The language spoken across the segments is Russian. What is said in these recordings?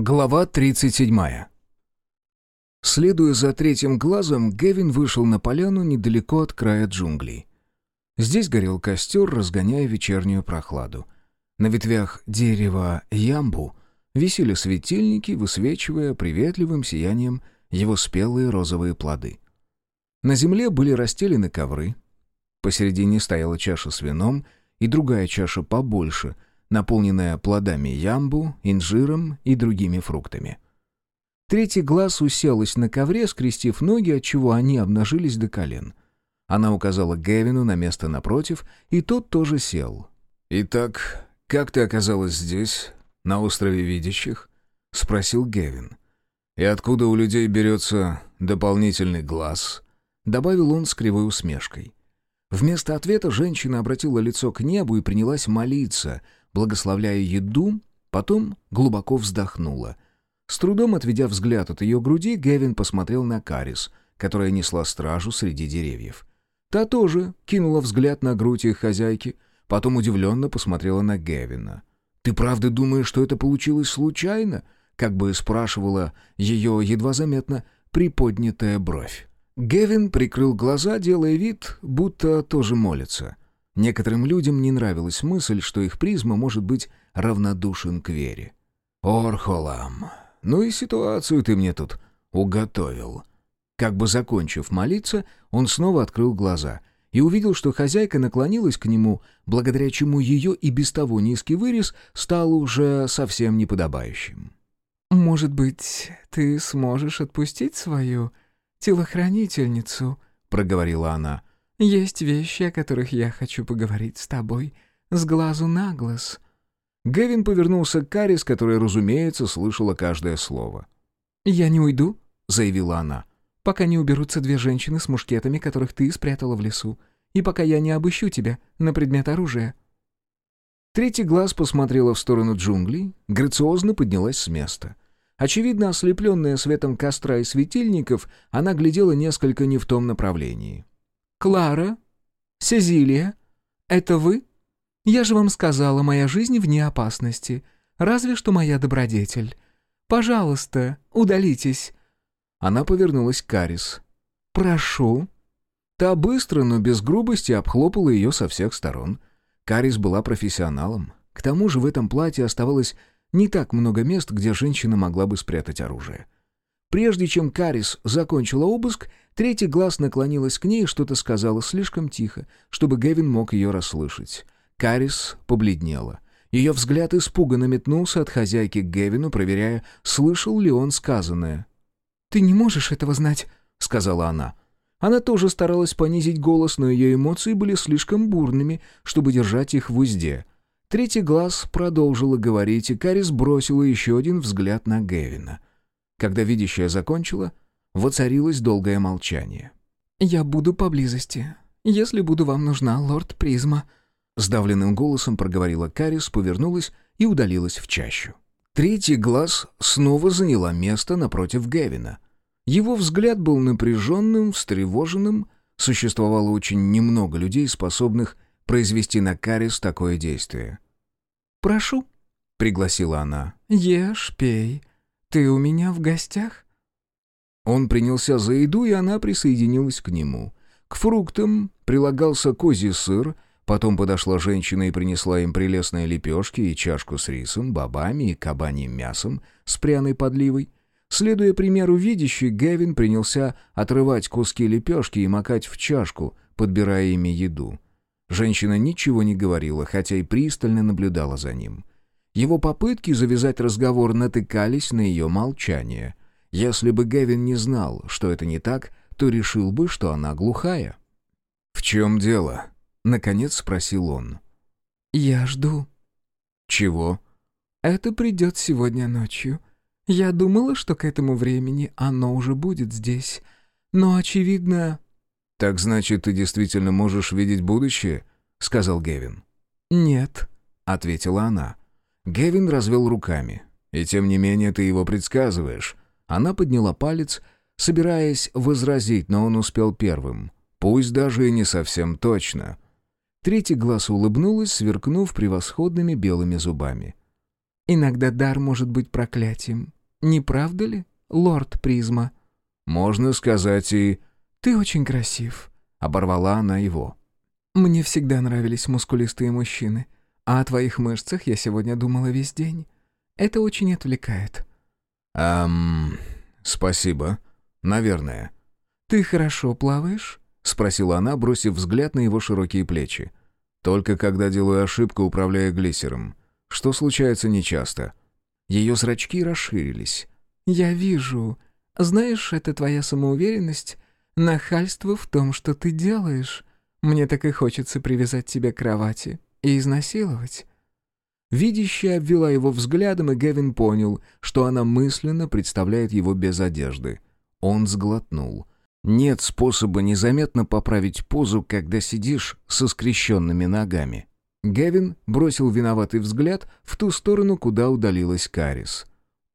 Глава 37. Следуя за третьим глазом, Гевин вышел на поляну недалеко от края джунглей. Здесь горел костер, разгоняя вечернюю прохладу. На ветвях дерева ямбу висели светильники, высвечивая приветливым сиянием его спелые розовые плоды. На земле были расстелены ковры. Посередине стояла чаша с вином и другая чаша побольше — наполненная плодами ямбу, инжиром и другими фруктами. Третий глаз уселась на ковре, скрестив ноги, отчего они обнажились до колен. Она указала Гевину на место напротив, и тот тоже сел. «Итак, как ты оказалась здесь, на острове Видящих?» — спросил Гевин. «И откуда у людей берется дополнительный глаз?» — добавил он с кривой усмешкой. Вместо ответа женщина обратила лицо к небу и принялась молиться — благословляя еду, потом глубоко вздохнула. С трудом отведя взгляд от ее груди, Гевин посмотрел на Карис, которая несла стражу среди деревьев. Та тоже кинула взгляд на грудь их хозяйки, потом удивленно посмотрела на Гевина. «Ты правда думаешь, что это получилось случайно?» как бы спрашивала ее едва заметно приподнятая бровь. Гевин прикрыл глаза, делая вид, будто тоже молится — Некоторым людям не нравилась мысль, что их призма может быть равнодушен к вере. «Орхолам, ну и ситуацию ты мне тут уготовил». Как бы закончив молиться, он снова открыл глаза и увидел, что хозяйка наклонилась к нему, благодаря чему ее и без того низкий вырез стал уже совсем неподобающим. «Может быть, ты сможешь отпустить свою телохранительницу?» — проговорила она. Есть вещи, о которых я хочу поговорить с тобой, с глазу на глаз». Гевин повернулся к Карис, которая, разумеется, слышала каждое слово. «Я не уйду», — заявила она, — «пока не уберутся две женщины с мушкетами, которых ты спрятала в лесу, и пока я не обыщу тебя на предмет оружия». Третий глаз посмотрела в сторону джунглей, грациозно поднялась с места. Очевидно, ослепленная светом костра и светильников, она глядела несколько не в том направлении. «Клара? Сезилия? Это вы? Я же вам сказала, моя жизнь вне опасности. Разве что моя добродетель. Пожалуйста, удалитесь». Она повернулась к Карис. «Прошу». Та быстро, но без грубости обхлопала ее со всех сторон. Карис была профессионалом. К тому же в этом платье оставалось не так много мест, где женщина могла бы спрятать оружие. Прежде чем Карис закончила обыск, третий глаз наклонилась к ней и что-то сказала слишком тихо, чтобы Гевин мог ее расслышать. Карис побледнела. Ее взгляд испуганно метнулся от хозяйки к Гевину, проверяя, слышал ли он сказанное. «Ты не можешь этого знать», — сказала она. Она тоже старалась понизить голос, но ее эмоции были слишком бурными, чтобы держать их в узде. Третий глаз продолжила говорить, и Карис бросила еще один взгляд на Гевина — когда видящая закончила, воцарилось долгое молчание. «Я буду поблизости, если буду вам нужна, лорд Призма», сдавленным голосом проговорила Карис, повернулась и удалилась в чащу. Третий глаз снова заняла место напротив Гевина. Его взгляд был напряженным, встревоженным. Существовало очень немного людей, способных произвести на Карис такое действие. «Прошу», — пригласила она. «Ешь, пей. «Ты у меня в гостях?» Он принялся за еду, и она присоединилась к нему. К фруктам прилагался козий сыр, потом подошла женщина и принесла им прелестные лепешки и чашку с рисом, бобами и кабаньим мясом с пряной подливой. Следуя примеру видящий, Гевин принялся отрывать куски лепешки и макать в чашку, подбирая ими еду. Женщина ничего не говорила, хотя и пристально наблюдала за ним. Его попытки завязать разговор натыкались на ее молчание. Если бы Гевин не знал, что это не так, то решил бы, что она глухая. «В чем дело?» — наконец спросил он. «Я жду». «Чего?» «Это придет сегодня ночью. Я думала, что к этому времени оно уже будет здесь. Но, очевидно...» «Так значит, ты действительно можешь видеть будущее?» — сказал Гевин. «Нет», — ответила она. Гевин развел руками. «И тем не менее ты его предсказываешь». Она подняла палец, собираясь возразить, но он успел первым. Пусть даже и не совсем точно. Третий глаз улыбнулась, сверкнув превосходными белыми зубами. Иногда дар может быть проклятием. Не правда ли, лорд Призма?» «Можно сказать и...» «Ты очень красив», — оборвала она его. «Мне всегда нравились мускулистые мужчины, а о твоих мышцах я сегодня думала весь день. Это очень отвлекает». «Эм... Спасибо. Наверное». «Ты хорошо плаваешь?» — спросила она, бросив взгляд на его широкие плечи. «Только когда делаю ошибку, управляя глиссером. Что случается нечасто». Ее зрачки расширились. «Я вижу. Знаешь, это твоя самоуверенность, нахальство в том, что ты делаешь. Мне так и хочется привязать тебя к кровати и изнасиловать». Видящая обвела его взглядом, и Гевин понял, что она мысленно представляет его без одежды. Он сглотнул. Нет способа незаметно поправить позу, когда сидишь со скрещенными ногами. Гевин бросил виноватый взгляд в ту сторону, куда удалилась Карис.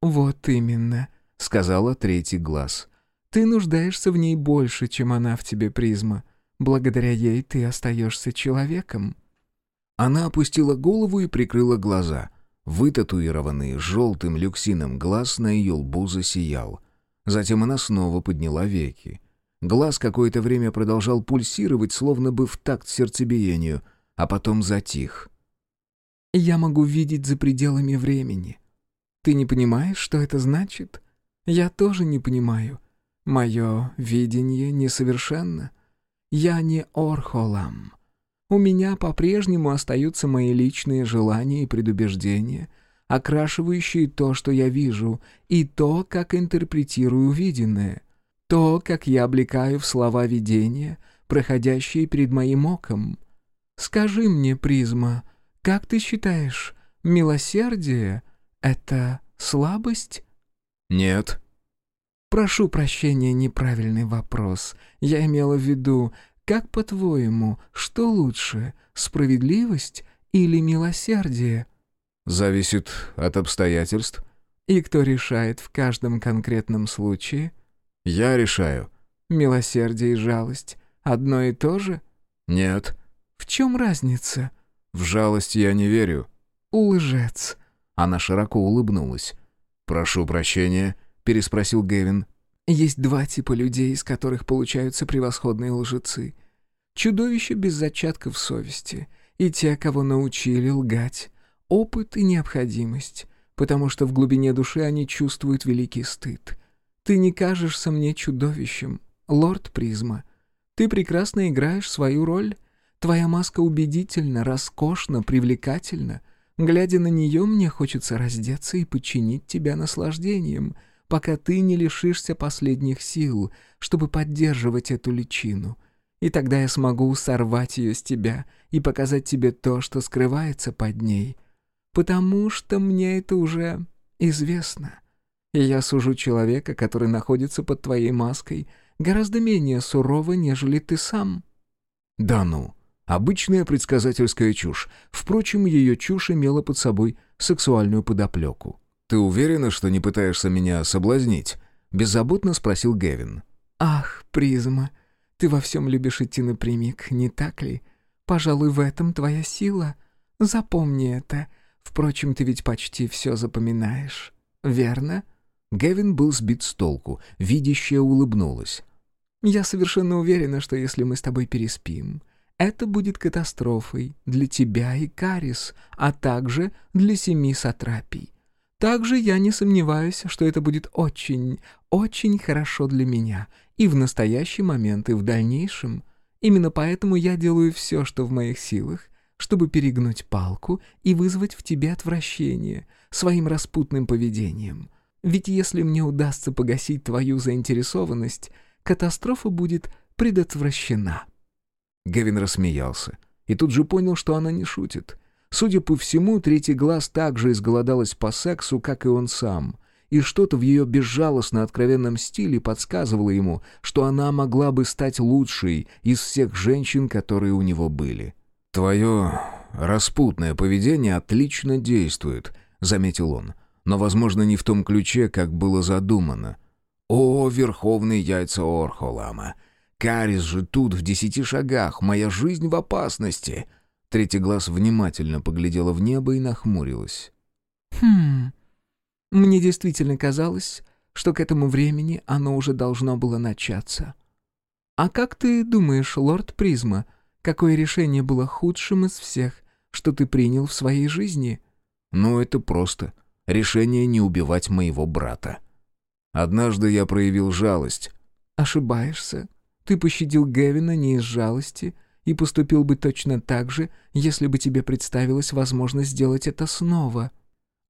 «Вот именно», — сказала третий глаз. «Ты нуждаешься в ней больше, чем она в тебе, призма. Благодаря ей ты остаешься человеком». Она опустила голову и прикрыла глаза. Вытатуированный желтым люксином глаз на ее лбу засиял. Затем она снова подняла веки. Глаз какое-то время продолжал пульсировать, словно бы в такт сердцебиению, а потом затих. «Я могу видеть за пределами времени. Ты не понимаешь, что это значит? Я тоже не понимаю. Мое видение несовершенно. Я не Орхолам. У меня по-прежнему остаются мои личные желания и предубеждения, окрашивающие то, что я вижу, и то, как интерпретирую виденное, то, как я облекаю в слова видения, проходящие перед моим оком. Скажи мне, призма, как ты считаешь, милосердие — это слабость? Нет. Прошу прощения, неправильный вопрос. Я имела в виду, как, по-твоему, что лучше, справедливость или милосердие?» «Зависит от обстоятельств». «И кто решает в каждом конкретном случае?» «Я решаю». «Милосердие и жалость одно и то же?» «Нет». «В чем разница?» «В жалость я не верю». «Лжец». Она широко улыбнулась. «Прошу прощения», — переспросил Гевин. Есть два типа людей, из которых получаются превосходные лжецы. Чудовища без зачатков совести и те, кого научили лгать. Опыт и необходимость, потому что в глубине души они чувствуют великий стыд. Ты не кажешься мне чудовищем, лорд Призма. Ты прекрасно играешь свою роль. Твоя маска убедительна, роскошна, привлекательна. Глядя на нее, мне хочется раздеться и подчинить тебя наслаждением — пока ты не лишишься последних сил, чтобы поддерживать эту личину. И тогда я смогу сорвать ее с тебя и показать тебе то, что скрывается под ней. Потому что мне это уже известно. И я сужу человека, который находится под твоей маской, гораздо менее сурово, нежели ты сам». «Да ну!» Обычная предсказательская чушь. Впрочем, ее чушь имела под собой сексуальную подоплеку. «Ты уверена, что не пытаешься меня соблазнить?» — беззаботно спросил Гевин. «Ах, призма, ты во всем любишь идти напрямик, не так ли? Пожалуй, в этом твоя сила. Запомни это. Впрочем, ты ведь почти все запоминаешь, верно?» Гевин был сбит с толку, видящая улыбнулась. «Я совершенно уверена, что если мы с тобой переспим, это будет катастрофой для тебя и Карис, а также для семи сатрапий. Также я не сомневаюсь, что это будет очень, очень хорошо для меня и в настоящий момент, и в дальнейшем. Именно поэтому я делаю все, что в моих силах, чтобы перегнуть палку и вызвать в тебе отвращение своим распутным поведением. Ведь если мне удастся погасить твою заинтересованность, катастрофа будет предотвращена». Гевин рассмеялся и тут же понял, что она не шутит. Судя по всему, третий глаз также изголодалась по сексу, как и он сам. И что-то в ее безжалостно откровенном стиле подсказывало ему, что она могла бы стать лучшей из всех женщин, которые у него были. «Твое распутное поведение отлично действует», — заметил он. «Но, возможно, не в том ключе, как было задумано». «О, верховные яйца Орхолама! Карис же тут в десяти шагах, моя жизнь в опасности!» Третий глаз внимательно поглядела в небо и нахмурилась. Хм. Мне действительно казалось, что к этому времени оно уже должно было начаться. А как ты думаешь, лорд Призма, какое решение было худшим из всех, что ты принял в своей жизни? Ну, это просто. Решение не убивать моего брата. Однажды я проявил жалость. Ошибаешься. Ты пощадил Гевина не из жалости и поступил бы точно так же, если бы тебе представилась возможность сделать это снова.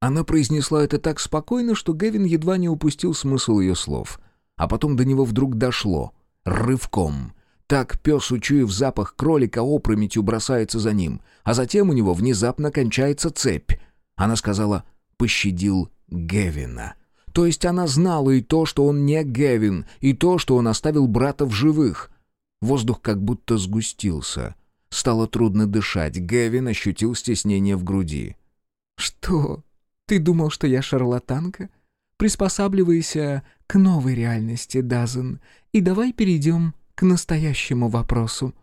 Она произнесла это так спокойно, что Гевин едва не упустил смысл ее слов. А потом до него вдруг дошло. Рывком. Так пес, учуяв запах кролика, опрометью бросается за ним, а затем у него внезапно кончается цепь. Она сказала «пощадил Гевина». То есть она знала и то, что он не Гевин, и то, что он оставил брата в живых. Воздух как будто сгустился. Стало трудно дышать, Гевин ощутил стеснение в груди. «Что? Ты думал, что я шарлатанка? Приспосабливайся к новой реальности, Дазен, и давай перейдем к настоящему вопросу».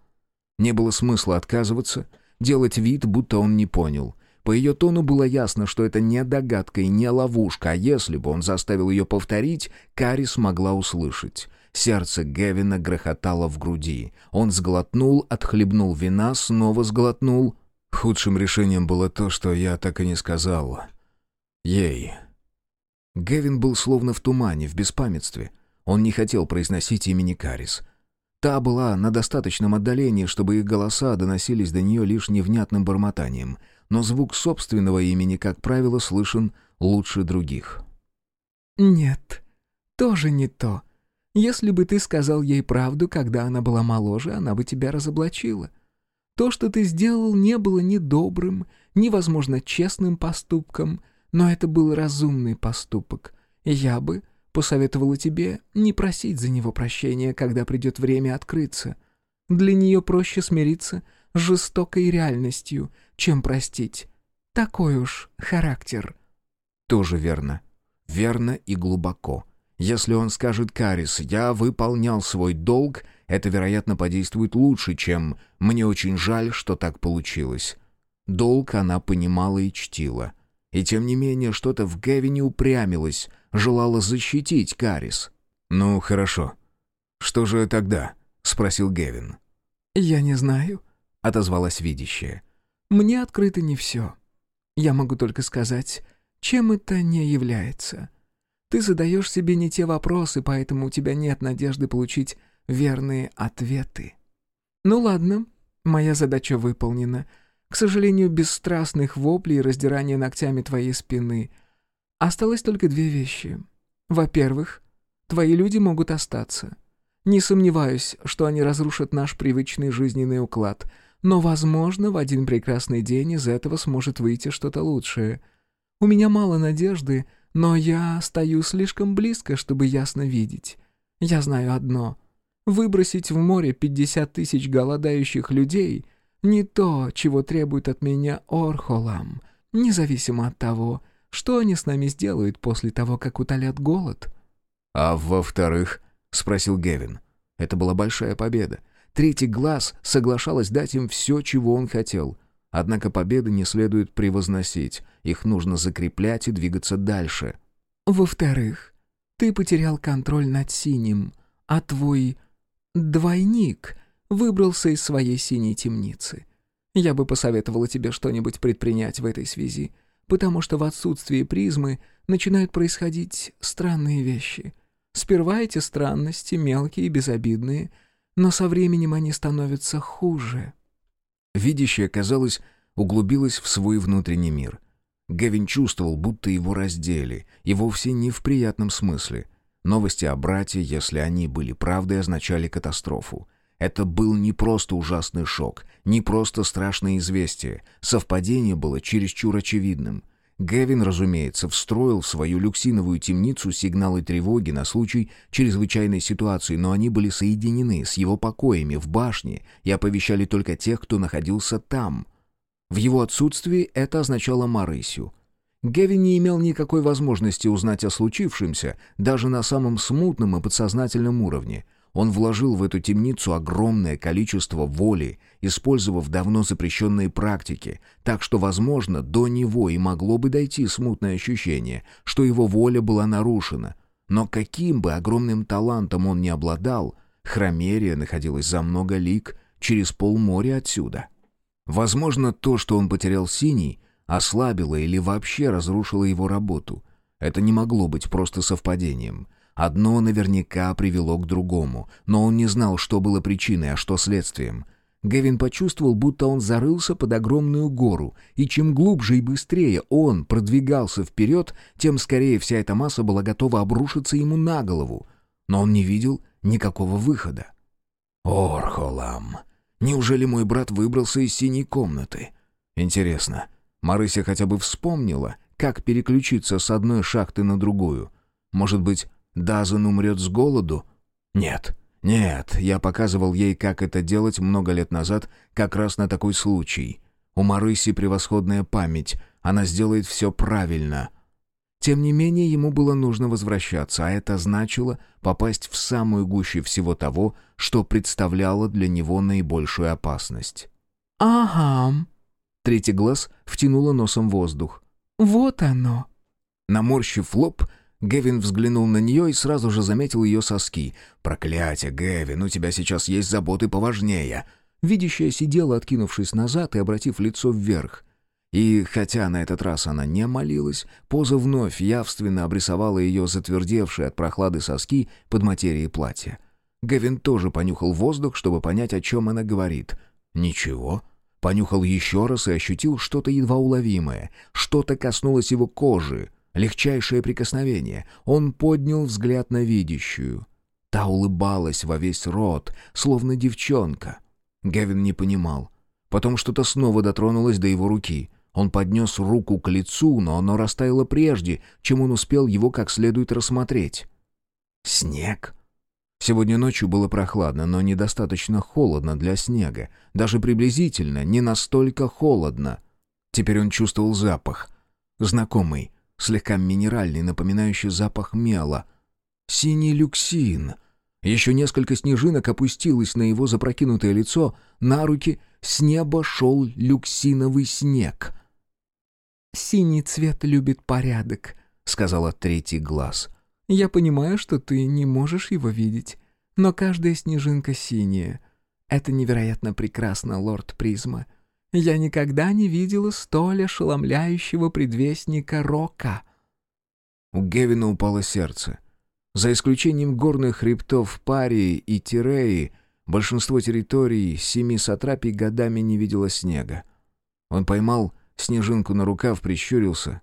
Не было смысла отказываться, делать вид, будто он не понял. По ее тону было ясно, что это не догадка и не ловушка, а если бы он заставил ее повторить, Кари смогла услышать. Сердце Гевина грохотало в груди. Он сглотнул, отхлебнул вина, снова сглотнул. Худшим решением было то, что я так и не сказал. Ей. Гевин был словно в тумане, в беспамятстве. Он не хотел произносить имени Карис. Та была на достаточном отдалении, чтобы их голоса доносились до нее лишь невнятным бормотанием — но звук собственного имени, как правило, слышен лучше других. «Нет, тоже не то. Если бы ты сказал ей правду, когда она была моложе, она бы тебя разоблачила. То, что ты сделал, не было ни добрым, ни, возможно, честным поступком, но это был разумный поступок, я бы посоветовала тебе не просить за него прощения, когда придет время открыться. Для нее проще смириться с жестокой реальностью, чем простить. Такой уж характер». «Тоже верно. Верно и глубоко. Если он скажет Карис, я выполнял свой долг, это, вероятно, подействует лучше, чем «мне очень жаль, что так получилось». Долг она понимала и чтила. И тем не менее что-то в Гевине упрямилось, желала защитить Карис. «Ну, хорошо. Что же тогда?» — спросил Гевин. «Я не знаю», — отозвалась видящая. Мне открыто не все. Я могу только сказать, чем это не является. Ты задаешь себе не те вопросы, поэтому у тебя нет надежды получить верные ответы. Ну ладно, моя задача выполнена. К сожалению, без страстных воплей и раздирания ногтями твоей спины. Осталось только две вещи. Во-первых, твои люди могут остаться. Не сомневаюсь, что они разрушат наш привычный жизненный уклад — но, возможно, в один прекрасный день из этого сможет выйти что-то лучшее. У меня мало надежды, но я стою слишком близко, чтобы ясно видеть. Я знаю одно. Выбросить в море 50 тысяч голодающих людей — не то, чего требует от меня Орхолам, независимо от того, что они с нами сделают после того, как утолят голод. «А во-вторых?» — спросил Гевин. Это была большая победа. Третий глаз соглашалась дать им все, чего он хотел. Однако победы не следует превозносить, их нужно закреплять и двигаться дальше. «Во-вторых, ты потерял контроль над синим, а твой двойник выбрался из своей синей темницы. Я бы посоветовала тебе что-нибудь предпринять в этой связи, потому что в отсутствии призмы начинают происходить странные вещи. Сперва эти странности, мелкие и безобидные — но со временем они становятся хуже». Видящая, казалось, углубилась в свой внутренний мир. Гевин чувствовал, будто его раздели, и вовсе не в приятном смысле. Новости о брате, если они были правдой, означали катастрофу. Это был не просто ужасный шок, не просто страшное известие. Совпадение было чересчур очевидным. Гевин, разумеется, встроил в свою люксиновую темницу сигналы тревоги на случай чрезвычайной ситуации, но они были соединены с его покоями в башне и оповещали только тех, кто находился там. В его отсутствии это означало Марысю. Гевин не имел никакой возможности узнать о случившемся, даже на самом смутном и подсознательном уровне. Он вложил в эту темницу огромное количество воли, использовав давно запрещенные практики, так что, возможно, до него и могло бы дойти смутное ощущение, что его воля была нарушена. Но каким бы огромным талантом он ни обладал, Хромерия находилась за много лиг через полморя отсюда. Возможно, то, что он потерял синий, ослабило или вообще разрушило его работу. Это не могло быть просто совпадением — Одно наверняка привело к другому, но он не знал, что было причиной, а что следствием. Гевин почувствовал, будто он зарылся под огромную гору, и чем глубже и быстрее он продвигался вперед, тем скорее вся эта масса была готова обрушиться ему на голову. Но он не видел никакого выхода. «Орхолам! Неужели мой брат выбрался из синей комнаты? Интересно, Марыся хотя бы вспомнила, как переключиться с одной шахты на другую? Может быть, Дазен умрет с голоду? Нет, нет, я показывал ей, как это делать много лет назад, как раз на такой случай. У Марыси превосходная память, она сделает все правильно. Тем не менее, ему было нужно возвращаться, а это значило попасть в самую гущу всего того, что представляло для него наибольшую опасность. «Ага». Третий глаз втянула носом воздух. «Вот оно». Наморщив лоб, Гевин взглянул на нее и сразу же заметил ее соски. «Проклятие, Гевин, у тебя сейчас есть заботы поважнее». Видящая сидела, откинувшись назад и обратив лицо вверх. И хотя на этот раз она не молилась, поза вновь явственно обрисовала ее затвердевшие от прохлады соски под материей платья. Гевин тоже понюхал воздух, чтобы понять, о чем она говорит. «Ничего». Понюхал еще раз и ощутил что-то едва уловимое. Что-то коснулось его кожи. Легчайшее прикосновение. Он поднял взгляд на видящую. Та улыбалась во весь рот, словно девчонка. Гевин не понимал. Потом что-то снова дотронулось до его руки. Он поднес руку к лицу, но оно растаяло прежде, чем он успел его как следует рассмотреть. Снег. Сегодня ночью было прохладно, но недостаточно холодно для снега. Даже приблизительно не настолько холодно. Теперь он чувствовал запах. Знакомый, слегка минеральный, напоминающий запах мела. Синий люксин. Еще несколько снежинок опустилось на его запрокинутое лицо, на руки с неба шел люксиновый снег. «Синий цвет любит порядок», — сказала третий глаз. «Я понимаю, что ты не можешь его видеть, но каждая снежинка синяя. Это невероятно прекрасно, лорд Призма. Я никогда не видела столь ошеломляющего предвестника рока». У Гевина упало сердце. За исключением горных хребтов Парии и Тиреи, большинство территорий семи сатрапий годами не видело снега. Он поймал снежинку на рукав, прищурился.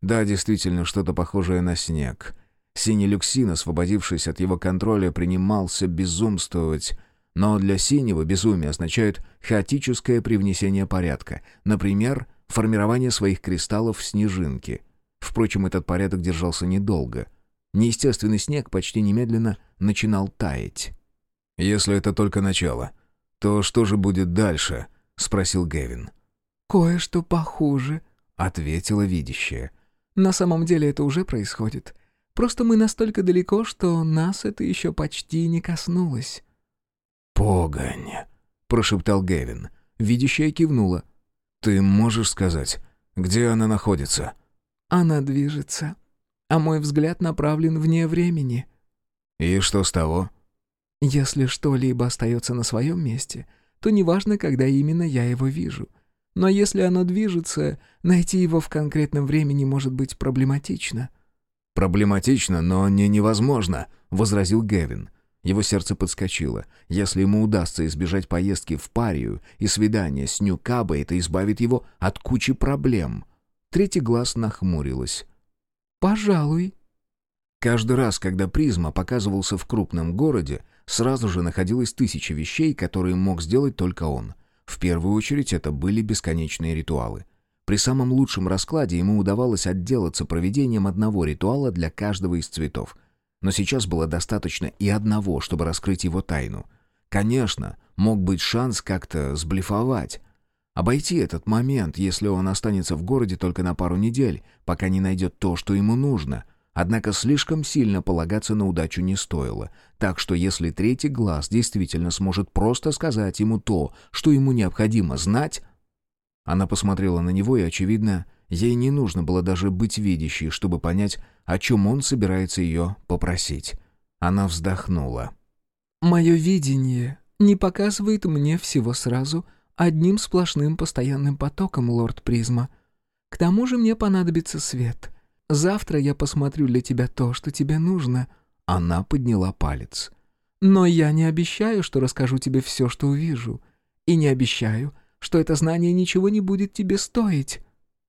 Да, действительно, что-то похожее на снег. Синий люксин, освободившись от его контроля, принимался безумствовать, но для синего безумие означает хаотическое привнесение порядка, например, формирование своих кристаллов в снежинке. Впрочем, этот порядок держался недолго. Неестественный снег почти немедленно начинал таять. «Если это только начало, то что же будет дальше?» — спросил Гевин. «Кое-что похуже», — ответила видящая. «На самом деле это уже происходит. Просто мы настолько далеко, что нас это еще почти не коснулось». «Погонь!» — прошептал Гевин. Видящая кивнула. «Ты можешь сказать, где она находится?» «Она движется, а мой взгляд направлен вне времени». «И что с того?» «Если что-либо остается на своем месте, то неважно, когда именно я его вижу. Но если оно движется, найти его в конкретном времени может быть проблематично». «Проблематично, но не невозможно», — возразил Гевин. Его сердце подскочило. Если ему удастся избежать поездки в Парию и свидания с Нюкабой, это избавит его от кучи проблем. Третий глаз нахмурилась. «Пожалуй». Каждый раз, когда призма показывался в крупном городе, сразу же находилось тысяча вещей, которые мог сделать только он. В первую очередь это были бесконечные ритуалы. При самом лучшем раскладе ему удавалось отделаться проведением одного ритуала для каждого из цветов — но сейчас было достаточно и одного, чтобы раскрыть его тайну. Конечно, мог быть шанс как-то сблефовать. Обойти этот момент, если он останется в городе только на пару недель, пока не найдет то, что ему нужно. Однако слишком сильно полагаться на удачу не стоило, так что если третий глаз действительно сможет просто сказать ему то, что ему необходимо знать... Она посмотрела на него, и, очевидно, ей не нужно было даже быть видящей, чтобы понять, о чем он собирается ее попросить. Она вздохнула. «Мое видение не показывает мне всего сразу одним сплошным постоянным потоком, лорд Призма. К тому же мне понадобится свет. Завтра я посмотрю для тебя то, что тебе нужно». Она подняла палец. «Но я не обещаю, что расскажу тебе все, что увижу. И не обещаю, что это знание ничего не будет тебе стоить».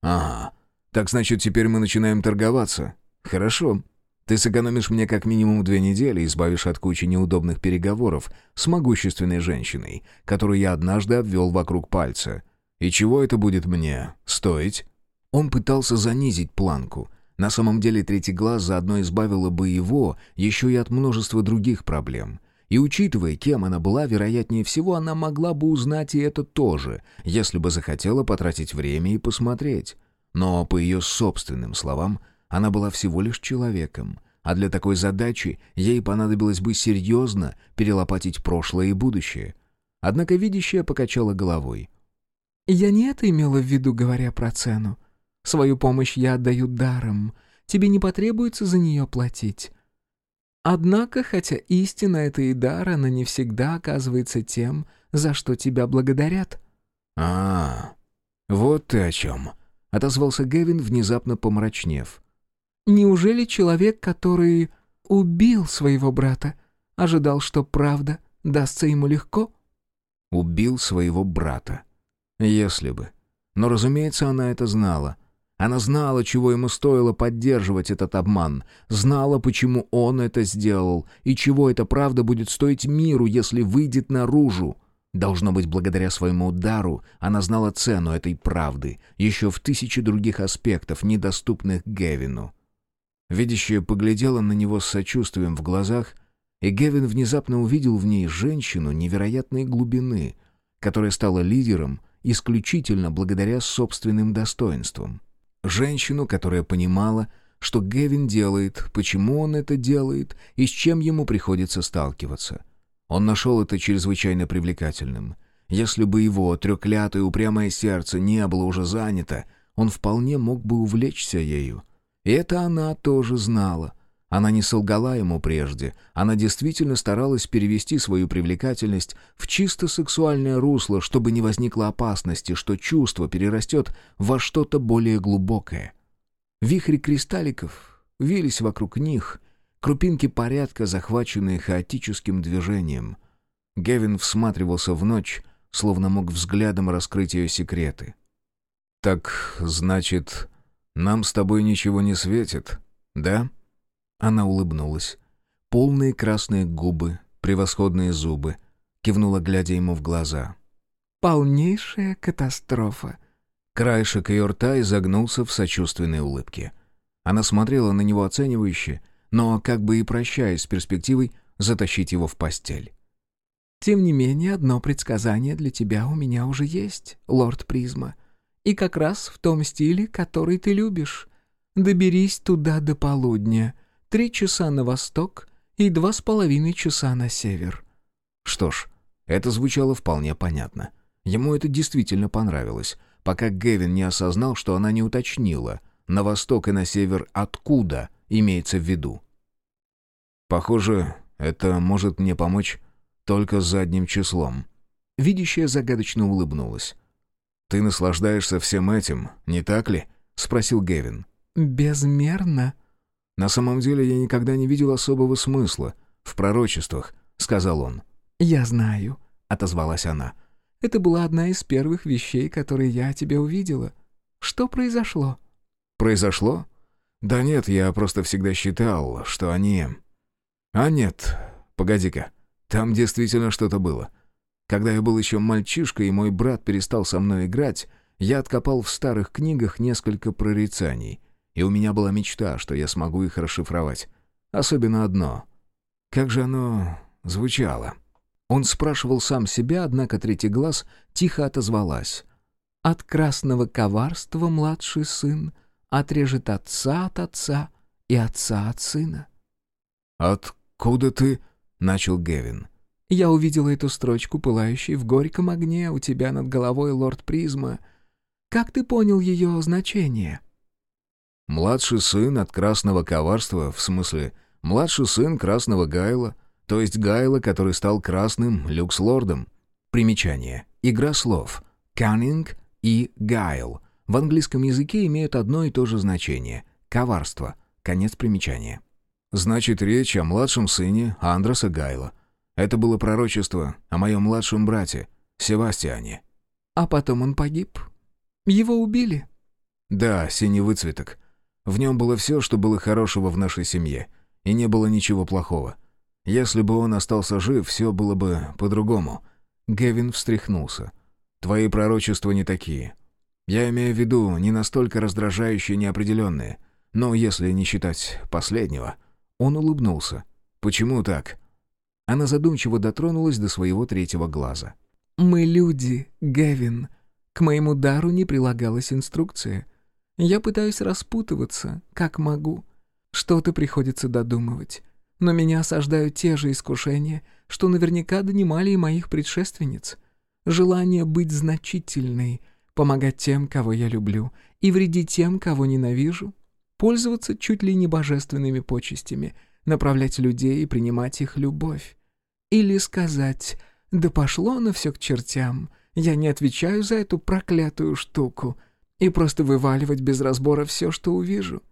«Ага. Так значит, теперь мы начинаем торговаться. Хорошо. Ты сэкономишь мне как минимум две недели, избавишь от кучи неудобных переговоров с могущественной женщиной, которую я однажды обвел вокруг пальца. И чего это будет мне стоить?» Он пытался занизить планку. На самом деле третий глаз заодно избавила бы его еще и от множества других проблем. И учитывая, кем она была, вероятнее всего, она могла бы узнать и это тоже, если бы захотела потратить время и посмотреть. Но, по ее собственным словам, она была всего лишь человеком, а для такой задачи ей понадобилось бы серьезно перелопатить прошлое и будущее. Однако видящая покачала головой. «Я не это имела в виду, говоря про цену. Свою помощь я отдаю даром. Тебе не потребуется за нее платить. Однако, хотя истина — это и дар, она не всегда оказывается тем, за что тебя благодарят». «А, вот ты о чем», — отозвался Гевин, внезапно помрачнев. «Неужели человек, который убил своего брата, ожидал, что правда дастся ему легко?» «Убил своего брата. Если бы. Но, разумеется, она это знала. Она знала, чего ему стоило поддерживать этот обман, знала, почему он это сделал, и чего эта правда будет стоить миру, если выйдет наружу. Должно быть, благодаря своему удару она знала цену этой правды, еще в тысячи других аспектов, недоступных Гевину. Видящая поглядела на него с сочувствием в глазах, и Гевин внезапно увидел в ней женщину невероятной глубины, которая стала лидером исключительно благодаря собственным достоинствам. Женщину, которая понимала, что Гевин делает, почему он это делает и с чем ему приходится сталкиваться. Он нашел это чрезвычайно привлекательным. Если бы его трёклятое упрямое сердце не было уже занято, он вполне мог бы увлечься ею. И это она тоже знала. Она не солгала ему прежде, она действительно старалась перевести свою привлекательность в чисто сексуальное русло, чтобы не возникло опасности, что чувство перерастет во что-то более глубокое. Вихри кристалликов вились вокруг них, крупинки порядка, захваченные хаотическим движением. Гевин всматривался в ночь, словно мог взглядом раскрыть ее секреты. «Так, значит, нам с тобой ничего не светит, да?» Она улыбнулась. Полные красные губы, превосходные зубы. Кивнула, глядя ему в глаза. «Полнейшая катастрофа». Краешек ее рта изогнулся в сочувственной улыбке. Она смотрела на него оценивающе, но, как бы и прощаясь с перспективой, затащить его в постель. «Тем не менее, одно предсказание для тебя у меня уже есть, лорд Призма. И как раз в том стиле, который ты любишь. Доберись туда до полудня три часа на восток и два с половиной часа на север». Что ж, это звучало вполне понятно. Ему это действительно понравилось, пока Гевин не осознал, что она не уточнила, на восток и на север откуда имеется в виду. «Похоже, это может мне помочь только задним числом». Видящая загадочно улыбнулась. «Ты наслаждаешься всем этим, не так ли?» — спросил Гевин. «Безмерно», «На самом деле я никогда не видел особого смысла в пророчествах», — сказал он. «Я знаю», — отозвалась она. «Это была одна из первых вещей, которые я тебе увидела. Что произошло?» «Произошло? Да нет, я просто всегда считал, что они...» «А нет, погоди-ка, там действительно что-то было. Когда я был еще мальчишкой, и мой брат перестал со мной играть, я откопал в старых книгах несколько прорицаний — и у меня была мечта, что я смогу их расшифровать. Особенно одно. Как же оно звучало? Он спрашивал сам себя, однако третий глаз тихо отозвалась. «От красного коварства младший сын отрежет отца от отца и отца от сына». «Откуда ты?» — начал Гевин. «Я увидела эту строчку, пылающей в горьком огне у тебя над головой, лорд Призма. Как ты понял ее значение?» «Младший сын от красного коварства, в смысле, младший сын красного Гайла, то есть Гайла, который стал красным люкс-лордом». Примечание. Игра слов. «Cunning» и «Гайл» в английском языке имеют одно и то же значение — коварство. Конец примечания. Значит, речь о младшем сыне Андреса Гайла. Это было пророчество о моем младшем брате, Севастиане. А потом он погиб. Его убили. Да, синий выцветок. В нем было все, что было хорошего в нашей семье. И не было ничего плохого. Если бы он остался жив, все было бы по-другому. Гевин встряхнулся. «Твои пророчества не такие. Я имею в виду не настолько раздражающие неопределенные. Но если не считать последнего...» Он улыбнулся. «Почему так?» Она задумчиво дотронулась до своего третьего глаза. «Мы люди, Гевин. К моему дару не прилагалась инструкция. Я пытаюсь распутываться, как могу. Что-то приходится додумывать. Но меня осаждают те же искушения, что наверняка донимали и моих предшественниц. Желание быть значительной, помогать тем, кого я люблю, и вредить тем, кого ненавижу, пользоваться чуть ли не божественными почестями, направлять людей и принимать их любовь. Или сказать «Да пошло оно все к чертям, я не отвечаю за эту проклятую штуку», и просто вываливать без разбора все, что увижу.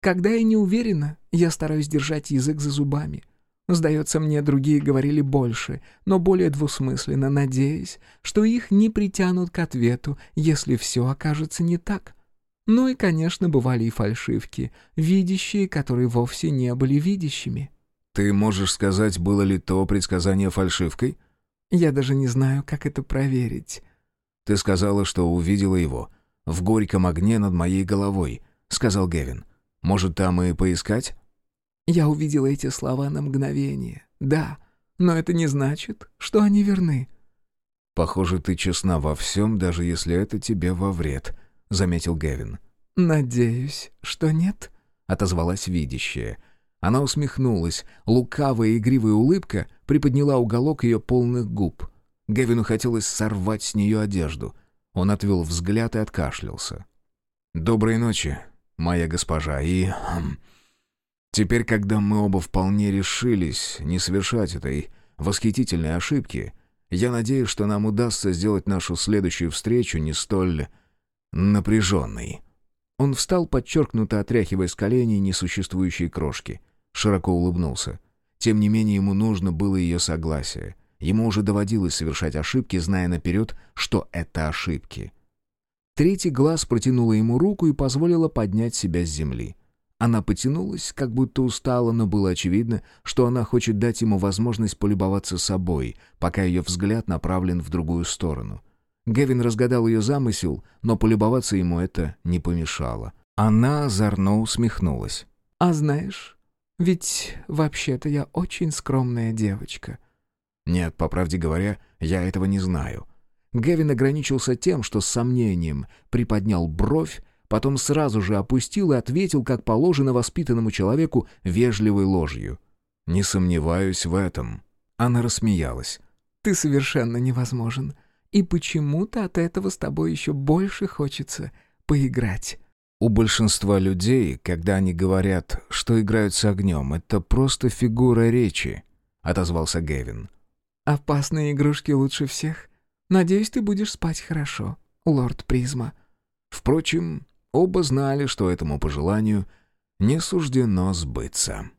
Когда я не уверена, я стараюсь держать язык за зубами. Сдается мне, другие говорили больше, но более двусмысленно, надеясь, что их не притянут к ответу, если все окажется не так. Ну и, конечно, бывали и фальшивки, видящие, которые вовсе не были видящими. «Ты можешь сказать, было ли то предсказание фальшивкой?» «Я даже не знаю, как это проверить». «Ты сказала, что увидела его. В горьком огне над моей головой», — сказал Гевин. Может, там и поискать?» Я увидела эти слова на мгновение. Да, но это не значит, что они верны. «Похоже, ты честна во всем, даже если это тебе во вред», — заметил Гевин. «Надеюсь, что нет», — отозвалась видящая. Она усмехнулась. Лукавая игривая улыбка приподняла уголок ее полных губ. Гевину хотелось сорвать с нее одежду. Он отвел взгляд и откашлялся. «Доброй ночи, моя госпожа, и... Хм, теперь, когда мы оба вполне решились не совершать этой восхитительной ошибки, я надеюсь, что нам удастся сделать нашу следующую встречу не столь напряженной». Он встал, подчеркнуто отряхивая с коленей несуществующие крошки. Широко улыбнулся. Тем не менее, ему нужно было ее согласие. Ему уже доводилось совершать ошибки, зная наперед, что это ошибки. Третий глаз протянула ему руку и позволила поднять себя с земли. Она потянулась, как будто устала, но было очевидно, что она хочет дать ему возможность полюбоваться собой, пока ее взгляд направлен в другую сторону. Гевин разгадал ее замысел, но полюбоваться ему это не помешало. Она озорно усмехнулась. «А знаешь, ведь вообще-то я очень скромная девочка». «Нет, по правде говоря, я этого не знаю. Гевин ограничился тем, что с сомнением приподнял бровь, потом сразу же опустил и ответил, как положено воспитанному человеку, вежливой ложью. «Не сомневаюсь в этом». Она рассмеялась. «Ты совершенно невозможен. И почему-то от этого с тобой еще больше хочется поиграть». У большинства людей, когда они говорят, что играют с огнем, это просто фигура речи, — отозвался Гевин. «Опасные игрушки лучше всех. Надеюсь, ты будешь спать хорошо, лорд Призма». Впрочем, оба знали, что этому пожеланию не суждено сбыться.